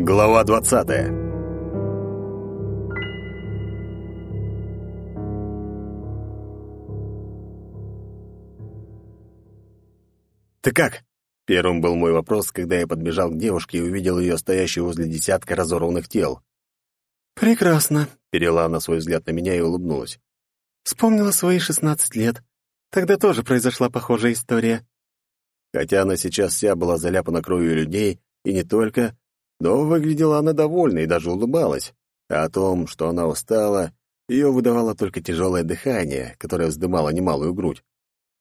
Глава двадцатая «Ты как?» Первым был мой вопрос, когда я подбежал к девушке и увидел ее стоящую возле десятка разорванных тел. «Прекрасно», — перела она свой взгляд на меня и улыбнулась. «Вспомнила свои шестнадцать лет. Тогда тоже произошла похожая история». Хотя она сейчас вся была заляпана кровью людей, и не только, но выглядела она довольной и даже улыбалась. А о том, что она устала, ее выдавало только тяжелое дыхание, которое вздымало немалую грудь.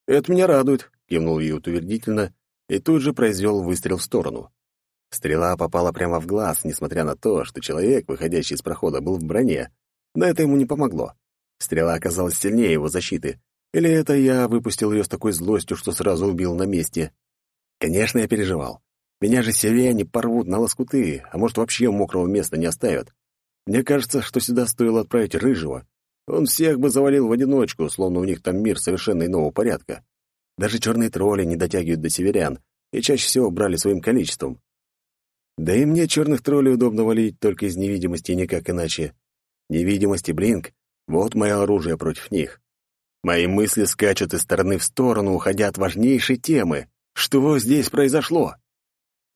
«Это меня радует», — кивнул ей утвердительно и тут же произвел выстрел в сторону. Стрела попала прямо в глаз, несмотря на то, что человек, выходящий из прохода, был в броне. Но это ему не помогло. Стрела оказалась сильнее его защиты. Или это я выпустил ее с такой злостью, что сразу убил на месте? Конечно, я переживал. Меня же северяне порвут на лоскуты, а может, вообще мокрого места не оставят. Мне кажется, что сюда стоило отправить Рыжего. Он всех бы завалил в одиночку, словно у них там мир совершенно иного порядка. Даже черные тролли не дотягивают до северян и чаще всего брали своим количеством. Да и мне черных троллей удобно валить только из невидимости и никак иначе. Невидимость и блинк — вот мое оружие против них. Мои мысли скачут из стороны в сторону, уходя от важнейшей темы. Что здесь произошло?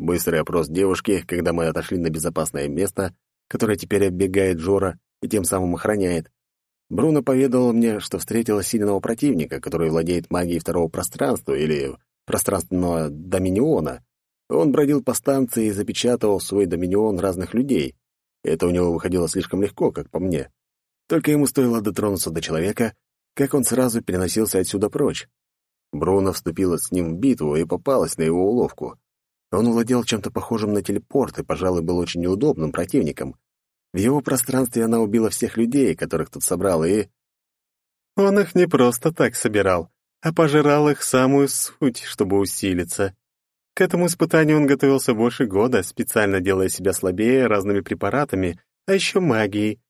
Быстрый опрос девушки, когда мы отошли на безопасное место, которое теперь оббегает Жора и тем самым охраняет. Бруно поведала мне, что встретила сильного противника, который владеет магией второго пространства или пространственного доминиона. Он бродил по станции и запечатывал свой доминион разных людей. Это у него выходило слишком легко, как по мне. Только ему стоило дотронуться до человека, как он сразу переносился отсюда прочь. Бруно вступила с ним в битву и попалась на его уловку. Он владел чем-то похожим на телепорт и, пожалуй, был очень неудобным противником. В его пространстве она убила всех людей, которых тут собрал, и... Он их не просто так собирал, а пожирал их самую суть, чтобы усилиться. К этому испытанию он готовился больше года, специально делая себя слабее разными препаратами, а еще магией.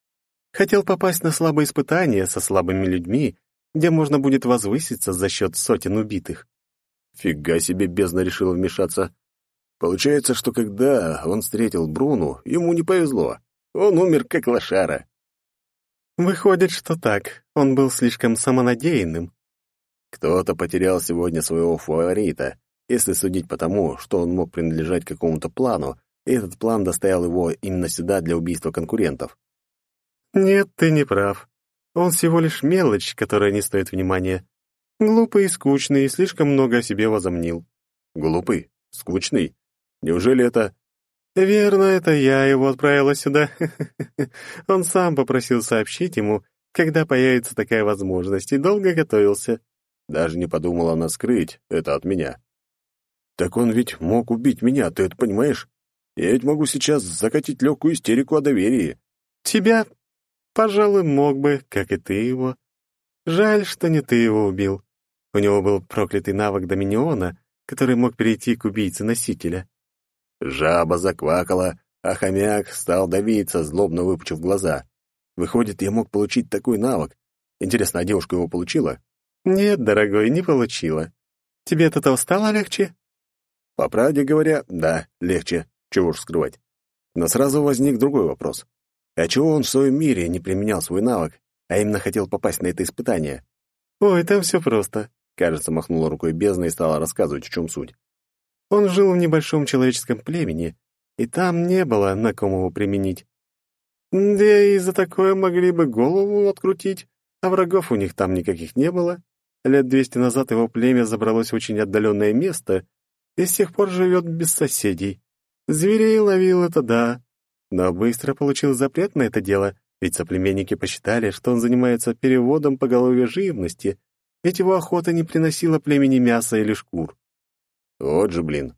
Хотел попасть на слабые испытания со слабыми людьми, где можно будет возвыситься за счет сотен убитых. Фига себе бездна решила вмешаться. Получается, что когда он встретил Бруну, ему не повезло. Он умер как лошара. Выходит, что так. Он был слишком самонадеянным. Кто-то потерял сегодня своего фаворита, если судить по тому, что он мог принадлежать какому-то плану, и этот план доставил его именно сюда для убийства конкурентов. Нет, ты не прав. Он всего лишь мелочь, которая не стоит внимания. Глупый и скучный, и слишком много о себе возомнил. Глупый? Скучный? Неужели это... Верно, это я его отправила сюда. Он сам попросил сообщить ему, когда появится такая возможность, и долго готовился. Даже не подумала она скрыть это от меня. Так он ведь мог убить меня, ты это понимаешь? Я ведь могу сейчас закатить легкую истерику о доверии. Тебя Пожалуй, мог бы, как и ты его. Жаль, что не ты его убил. У него был проклятый навык Доминиона, который мог перейти к убийце-носителя. Жаба заквакала, а хомяк стал давиться, злобно выпучив глаза. Выходит, я мог получить такой навык. Интересно, а девушка его получила? Нет, дорогой, не получила. Тебе от этого стало легче? По правде говоря, да, легче. Чего ж скрывать. Но сразу возник другой вопрос. А чего он в своем мире не применял свой навык, а именно хотел попасть на это испытание? «Ой, там все просто», — кажется, махнула рукой бездна и стала рассказывать, в чем суть. Он жил в небольшом человеческом племени, и там не было на ком его применить. Да и за такое могли бы голову открутить, а врагов у них там никаких не было. Лет двести назад его племя забралось в очень отдаленное место и с тех пор живет без соседей. Зверей ловил это да, но быстро получил запрет на это дело, ведь соплеменники посчитали, что он занимается переводом поголовья живности, ведь его охота не приносила племени мяса или шкур. Вот же, блин.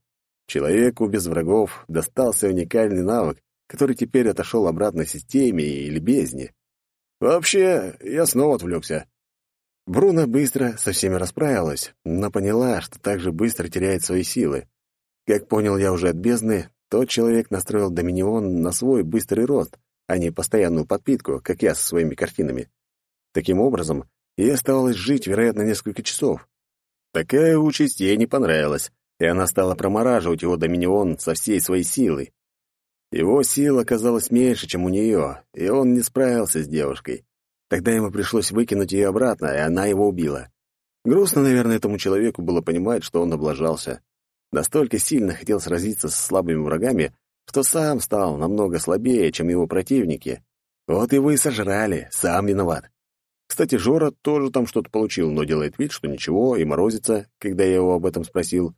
Человеку без врагов достался уникальный навык, который теперь отошел обратно системе или бездне. Вообще, я снова отвлекся. Бруно быстро со всеми расправилась, но поняла, что так же быстро теряет свои силы. Как понял я уже от бездны, тот человек настроил Доминион на свой быстрый рост, а не постоянную подпитку, как я со своими картинами. Таким образом, ей оставалось жить, вероятно, несколько часов. Такая участь ей не понравилась, и она стала промораживать его Доминион со всей своей силой. Его сил оказалось меньше, чем у нее, и он не справился с девушкой. Тогда ему пришлось выкинуть ее обратно, и она его убила. Грустно, наверное, этому человеку было понимать, что он облажался. Настолько сильно хотел сразиться с слабыми врагами, что сам стал намного слабее, чем его противники. Вот его и сожрали, сам виноват. Кстати, Жора тоже там что-то получил, но делает вид, что ничего, и морозится, когда я его об этом спросил.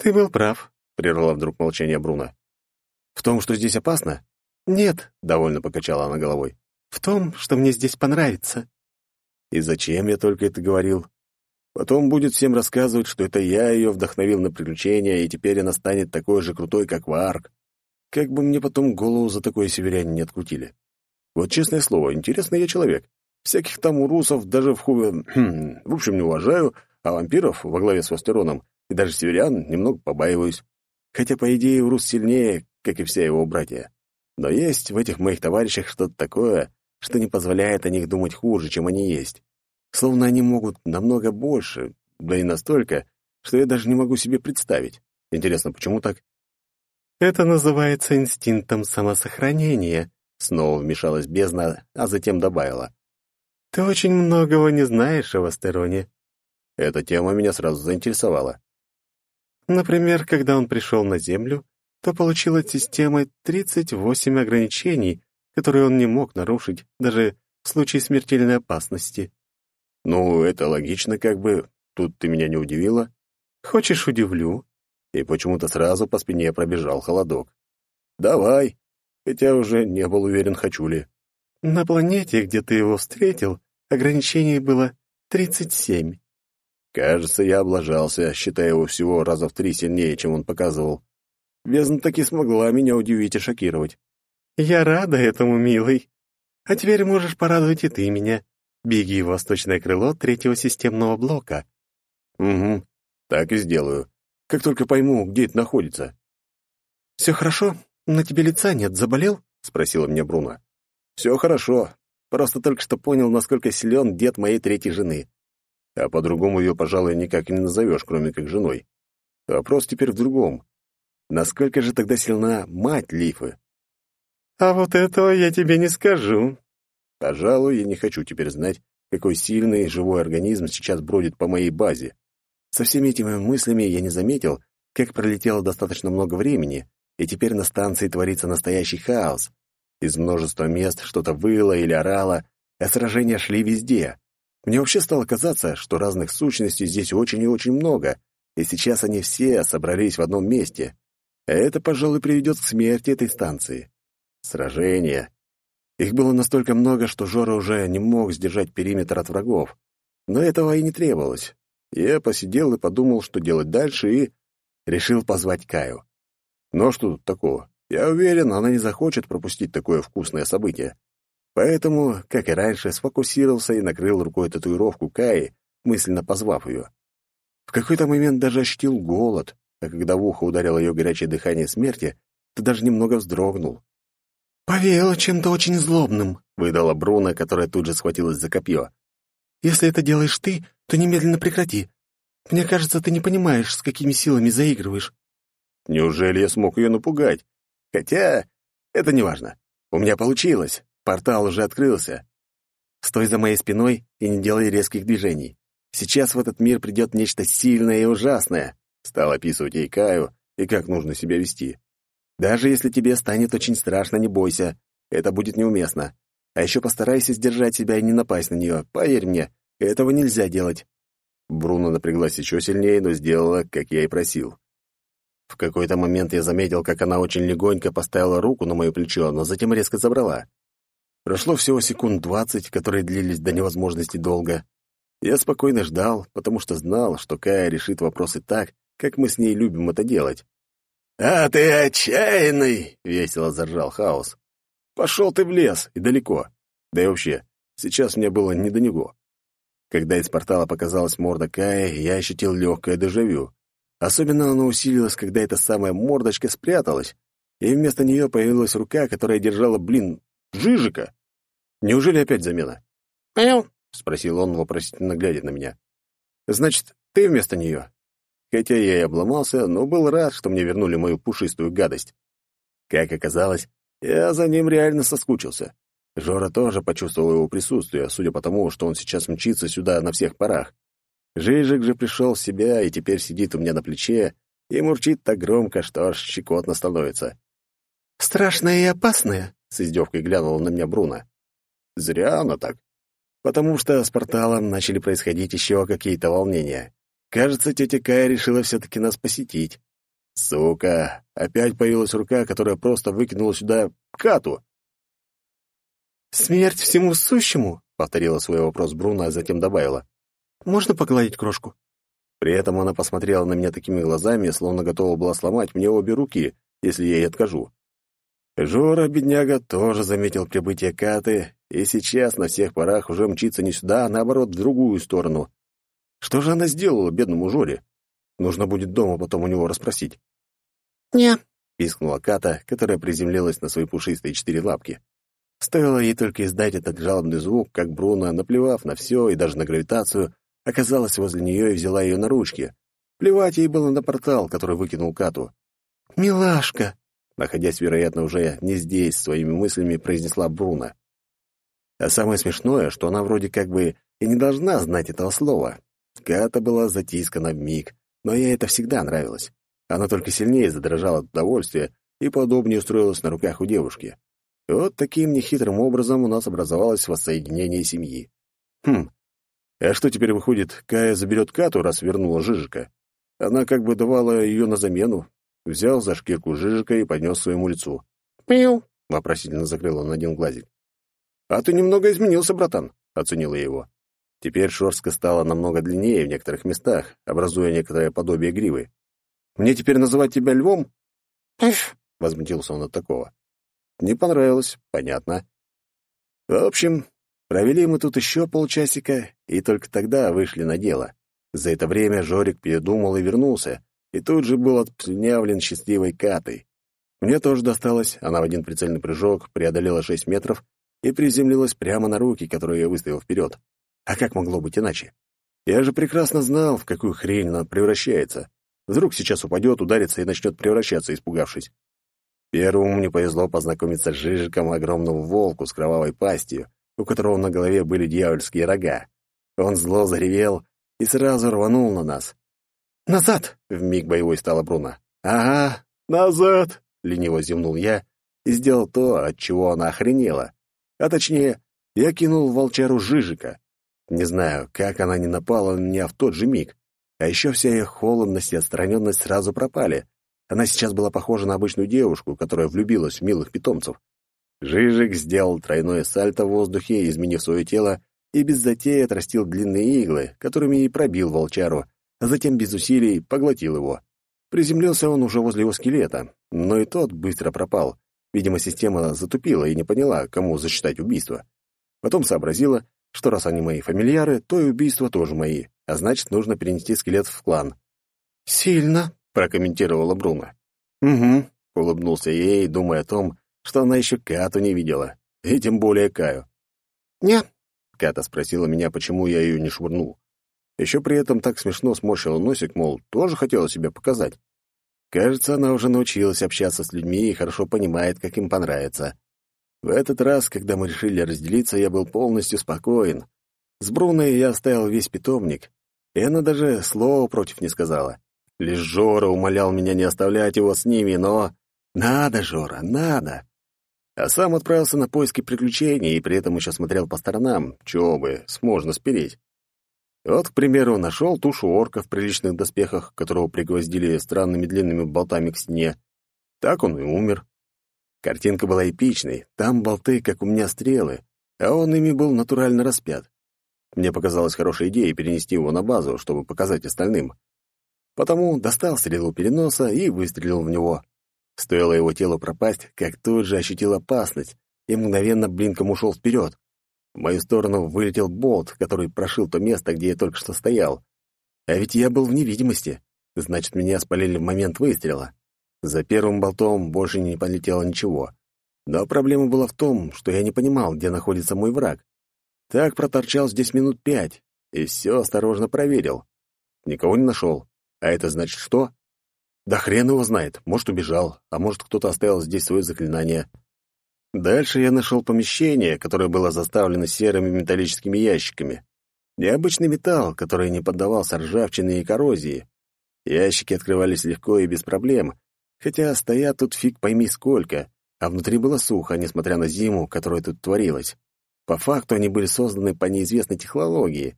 «Ты был прав», — прервала вдруг молчание Бруно. В том, что здесь опасно? Нет, довольно покачала она головой. В том, что мне здесь понравится. И зачем я только это говорил? Потом будет всем рассказывать, что это я ее вдохновил на приключения, и теперь она станет такой же крутой, как Варк. Как бы мне потом голову за такое северяне не открутили. Вот честное слово, интересный я человек. Всяких там урусов даже в ху... Хм, в общем, не уважаю, а вампиров во главе с Вастероном и даже северян немного побаиваюсь. Хотя, по идее, урус сильнее, как и все его братья. Но есть в этих моих товарищах что-то такое, что не позволяет о них думать хуже, чем они есть. Словно они могут намного больше, да и настолько, что я даже не могу себе представить. Интересно, почему так? Это называется инстинктом самосохранения, снова вмешалась бездна, а затем добавила. Ты очень многого не знаешь о Вастероне. Эта тема меня сразу заинтересовала. Например, когда он пришел на Землю, то получил от системы 38 ограничений, которые он не мог нарушить даже в случае смертельной опасности. Ну, это логично как бы. Тут ты меня не удивила. Хочешь, удивлю? И почему-то сразу по спине пробежал холодок. Давай. Хотя уже не был уверен, хочу ли. На планете, где ты его встретил, ограничений было 37. Кажется, я облажался, считая его всего раза в три сильнее, чем он показывал. Бездна таки смогла меня удивить и шокировать. «Я рада этому, милый. А теперь можешь порадовать и ты меня. Беги в восточное крыло третьего системного блока». «Угу, так и сделаю. Как только пойму, где это находится». «Все хорошо? На тебе лица нет, заболел?» — спросила меня Бруно. «Все хорошо. Просто только что понял, насколько силен дед моей третьей жены. А по-другому ее, пожалуй, никак не назовешь, кроме как женой. Вопрос теперь в другом. Насколько же тогда сильна мать Лифы? А вот этого я тебе не скажу. Пожалуй, я не хочу теперь знать, какой сильный живой организм сейчас бродит по моей базе. Со всеми этими мыслями я не заметил, как пролетело достаточно много времени, и теперь на станции творится настоящий хаос. Из множества мест что-то выло или орало, а сражения шли везде. Мне вообще стало казаться, что разных сущностей здесь очень и очень много, и сейчас они все собрались в одном месте. Это, пожалуй, приведет к смерти этой станции. Сражения. Их было настолько много, что Жора уже не мог сдержать периметр от врагов. Но этого и не требовалось. Я посидел и подумал, что делать дальше, и решил позвать Каю. Но что тут такого? Я уверен, она не захочет пропустить такое вкусное событие. Поэтому, как и раньше, сфокусировался и накрыл рукой татуировку Каи, мысленно позвав ее. В какой-то момент даже ощутил голод, а когда в ухо ударило ее горячее дыхание смерти, то даже немного вздрогнул. «Повеяло чем-то очень злобным», — выдала Бруно, которая тут же схватилась за копье. «Если это делаешь ты, то немедленно прекрати. Мне кажется, ты не понимаешь, с какими силами заигрываешь». Неужели я смог ее напугать? Хотя это не важно. У меня получилось. Портал уже открылся. Стой за моей спиной и не делай резких движений. Сейчас в этот мир придет нечто сильное и ужасное. Стал описывать ей Каю и как нужно себя вести. Даже если тебе станет очень страшно, не бойся. Это будет неуместно. А еще постарайся сдержать себя и не напасть на нее. Поверь мне, этого нельзя делать. Бруно напряглась еще сильнее, но сделала, как я и просил. В какой-то момент я заметил, как она очень легонько поставила руку на мое плечо, но затем резко забрала. Прошло всего секунд двадцать, которые длились до невозможности долго. Я спокойно ждал, потому что знал, что Кая решит вопросы так, как мы с ней любим это делать. «А ты отчаянный!» — весело заржал Хаос. «Пошел ты в лес и далеко. Да и вообще, сейчас мне было не до него». Когда из портала показалась морда Кая, я ощутил легкое дежавю. Особенно оно усилилось, когда эта самая мордочка спряталась, и вместо нее появилась рука, которая держала, блин, Жижика. Неужели опять замена? «Понял?» — спросил он, вопросительно глядя на меня. «Значит, ты вместо нее?» Хотя я и обломался, но был рад, что мне вернули мою пушистую гадость. Как оказалось, я за ним реально соскучился. Жора тоже почувствовал его присутствие, судя по тому, что он сейчас мчится сюда на всех парах. Жижик же пришел в себя и теперь сидит у меня на плече и мурчит так громко, что аж щекотно становится. «Страшное и опасное», — с издевкой глянула на меня Бруно. Зря оно так. Потому что с порталом начали происходить еще какие-то волнения. Кажется, тетя Кая решила все-таки нас посетить. Сука, опять появилась рука, которая просто выкинула сюда кату. «Смерть всему сущему», — повторила свой вопрос Бруно, а затем добавила. «Можно погладить крошку?» При этом она посмотрела на меня такими глазами, словно готова была сломать мне обе руки, если я ей откажу. Жора, бедняга, тоже заметил прибытие Каты, и сейчас на всех парах уже мчится не сюда, а наоборот, в другую сторону. Что же она сделала бедному Жоре? Нужно будет дома потом у него расспросить. «Не», — пискнула Ката, которая приземлилась на свои пушистые четыре лапки. Стоило ей только издать этот жалобный звук, как Бруно, наплевав на все и даже на гравитацию, оказалась возле нее и взяла ее на ручки. Плевать ей было на портал, который выкинул Кату. «Милашка!» Находясь, вероятно, уже не здесь, своими мыслями произнесла Бруно. А самое смешное, что она вроде как бы и не должна знать этого слова. Ката была затискана в миг, но ей это всегда нравилось. Она только сильнее задрожала от удовольствия и подобнее устроилась на руках у девушки. Вот таким нехитрым образом у нас образовалось воссоединение семьи. Хм, а что теперь выходит, Кая заберет Кату, раз вернула Жижика? Она как бы давала ее на замену. Взял за шкирку Жижика и поднес своему лицу. «Мяу!» — вопросительно закрыл он один глазик. «А ты немного изменился, братан», — оценила его. Теперь шорстка стала намного длиннее в некоторых местах, образуя некоторое подобие гривы. «Мне теперь называть тебя львом?» «Эф!» — возмутился он от такого. Не понравилось, понятно. В общем, провели мы тут еще полчасика, и только тогда вышли на дело. За это время Жорик передумал и вернулся, и тут же был отплевлен счастливой Катой. Мне тоже досталось, она в один прицельный прыжок преодолела шесть метров и приземлилась прямо на руки, которые я выставил вперед. А как могло быть иначе? Я же прекрасно знал, в какую хрень она превращается. Вдруг сейчас упадет, ударится и начнет превращаться, испугавшись. Первому мне повезло познакомиться с Жижиком огромному волку с кровавой пастью, у которого на голове были дьявольские рога. Он зло заревел и сразу рванул на нас. «Назад!» — вмиг боевой стала Бруно. «Ага, назад!» — лениво зевнул я и сделал то, от чего она охренела. А точнее, я кинул волчару Жижика. Не знаю, как она не напала на меня в тот же миг. А еще вся ее холодность и отстраненность сразу пропали — она сейчас была похожа на обычную девушку, которая влюбилась в милых питомцев. Жижик сделал тройное сальто в воздухе, изменив свое тело, и без затеи отрастил длинные иглы, которыми и пробил волчару, а затем без усилий поглотил его. Приземлился он уже возле его скелета, но и тот быстро пропал. Видимо, система затупила и не поняла, кому засчитать убийство. Потом сообразила, что раз они мои фамильяры, то и убийства тоже мои, а значит, нужно перенести скелет в клан. «Сильно», — прокомментировала Бруно. «Угу», — улыбнулся ей, думая о том, что она еще Кату не видела, и тем более Каю. «Не», — Ката спросила меня, почему я ее не швырнул. Еще при этом так смешно сморщила носик, мол, тоже хотела себя показать. Кажется, она уже научилась общаться с людьми и хорошо понимает, как им понравится. В этот раз, когда мы решили разделиться, я был полностью спокоен. С Бруной я оставил весь питомник, и она даже слова против не сказала. Лишь Жора умолял меня не оставлять его с ними, но... Надо, Жора, надо. А сам отправился на поиски приключений и при этом еще смотрел по сторонам, чего бы, сможно спереть. Вот, к примеру, нашел тушу орка в приличных доспехах, которого пригвоздили странными длинными болтами к стене. Так он и умер. Картинка была эпичной, там болты, как у меня стрелы, а он ими был натурально распят. Мне показалась хорошей идеей перенести его на базу, чтобы показать остальным. Потому достал стрелу переноса и выстрелил в него. Стоило его телу пропасть, как тут же ощутил опасность и мгновенно блинком ушел вперед. В мою сторону вылетел болт, который прошил то место, где я только что стоял. А ведь я был в невидимости. Значит, меня спалили в момент выстрела. За первым болтом больше не полетело ничего. Но проблема была в том, что я не понимал, где находится мой враг. Так проторчал здесь минут пять, и все осторожно проверил. Никого не нашел. А это значит что? Да хрен его знает, может, убежал, а может, кто-то оставил здесь свое заклинание. Дальше я нашел помещение, которое было заставлено серыми металлическими ящиками. Необычный металл, который не поддавался ржавчине и коррозии. Ящики открывались легко и без проблем, хотя стоят тут фиг пойми сколько, а внутри было сухо, несмотря на зиму, которая тут творилась. По факту они были созданы по неизвестной технологии.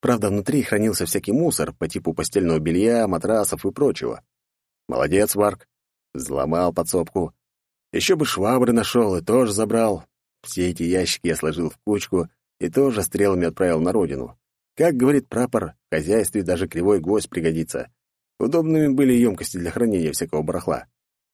Правда, внутри хранился всякий мусор по типу постельного белья, матрасов и прочего. Молодец, Варк. Взломал подсобку. Еще бы швабры нашел и тоже забрал. Все эти ящики я сложил в кучку и тоже стрелами отправил на родину. Как говорит прапор, в хозяйстве даже кривой гвоздь пригодится. Удобными были емкости для хранения всякого барахла.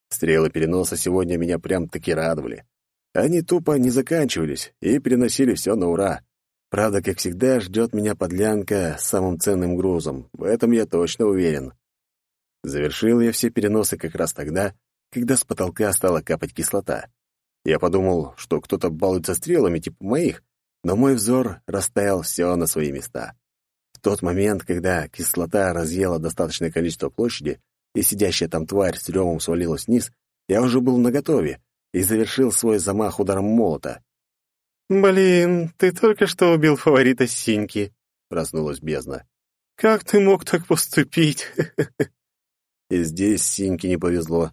Стрелы переноса сегодня меня прям-таки радовали. Они тупо не заканчивались и переносили все на ура. Правда, как всегда, ждет меня подлянка с самым ценным грузом. В этом я точно уверен. Завершил я все переносы как раз тогда, когда с потолка стала капать кислота. Я подумал, что кто-то балуется стрелами типа моих, но мой взор расставил все на свои места. В тот момент, когда кислота разъела достаточное количество площади, и сидящая там тварь с ревом свалилась вниз, я уже был наготове и завершил свой замах ударом молота. «Блин, ты только что убил фаворита Синьки», — проснулась бездна. «Как ты мог так поступить?» И здесь Синьке не повезло.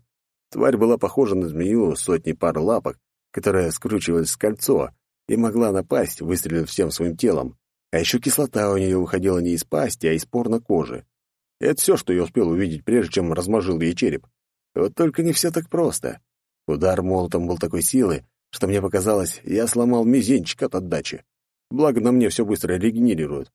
Тварь была похожа на змею сотни пар лапок, которая скручивалась в кольцо и могла напасть, выстрелив всем своим телом. А еще кислота у нее выходила не из пасти, а из пор на коже. Это все, что я успел увидеть, прежде чем размажил ей череп. Вот только не все так просто. Удар молотом был такой силы, что мне показалось, я сломал мизинчик от отдачи. Благо на мне все быстро регенерирует.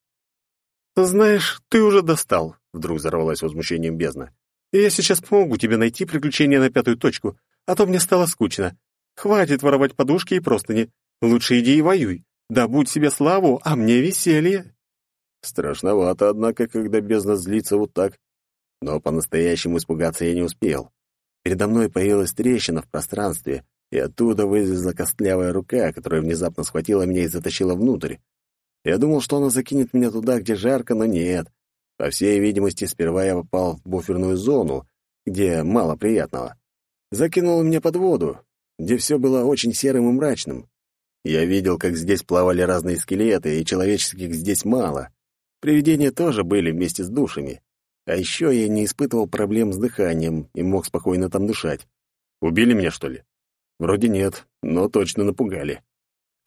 «Знаешь, ты уже достал», — вдруг взорвалась возмущением бездна. И я сейчас помогу тебе найти приключения на пятую точку, а то мне стало скучно. Хватит воровать подушки и простыни. Лучше иди и воюй. Добудь себе славу, а мне веселье». Страшновато, однако, когда бездна злится вот так. Но по-настоящему испугаться я не успел. Передо мной появилась трещина в пространстве, и оттуда вылезла костлявая рука, которая внезапно схватила меня и затащила внутрь. Я думал, что она закинет меня туда, где жарко, но нет. По всей видимости, сперва я попал в буферную зону, где мало приятного. Закинул меня под воду, где все было очень серым и мрачным. Я видел, как здесь плавали разные скелеты, и человеческих здесь мало. Привидения тоже были вместе с душами. А еще я не испытывал проблем с дыханием и мог спокойно там дышать. Убили меня, что ли? Вроде нет, но точно напугали.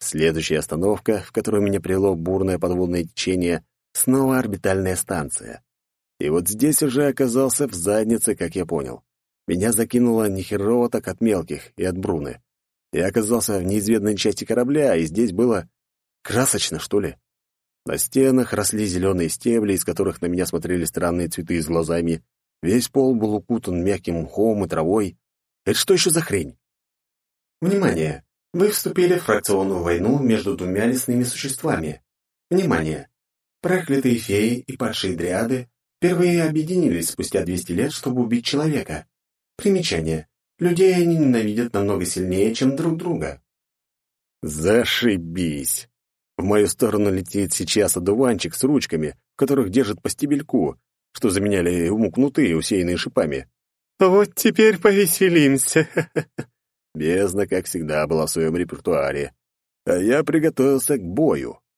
Следующая остановка, в которую меня привело бурное подводное течение, Снова орбитальная станция. И вот здесь уже оказался в заднице, как я понял. Меня закинуло не херово так от мелких и от Бруны. Я оказался в неизведанной части корабля, и здесь было красочно, что ли. На стенах росли зеленые стебли, из которых на меня смотрели странные цветы с глазами. Весь пол был укутан мягким мхом и травой. Это что еще за хрень? Внимание! Вы вступили в фракционную войну между двумя лесными существами. Внимание! Проклятые феи и падшие дриады впервые объединились спустя 200 лет, чтобы убить человека. Примечание. Людей они ненавидят намного сильнее, чем друг друга. Зашибись! В мою сторону летит сейчас одуванчик с ручками, в которых держит по стебельку, что заменяли ему кнуты, усеянные шипами. «Вот теперь повеселимся!» Бездна, как всегда, была в своем репертуаре. А я приготовился к бою.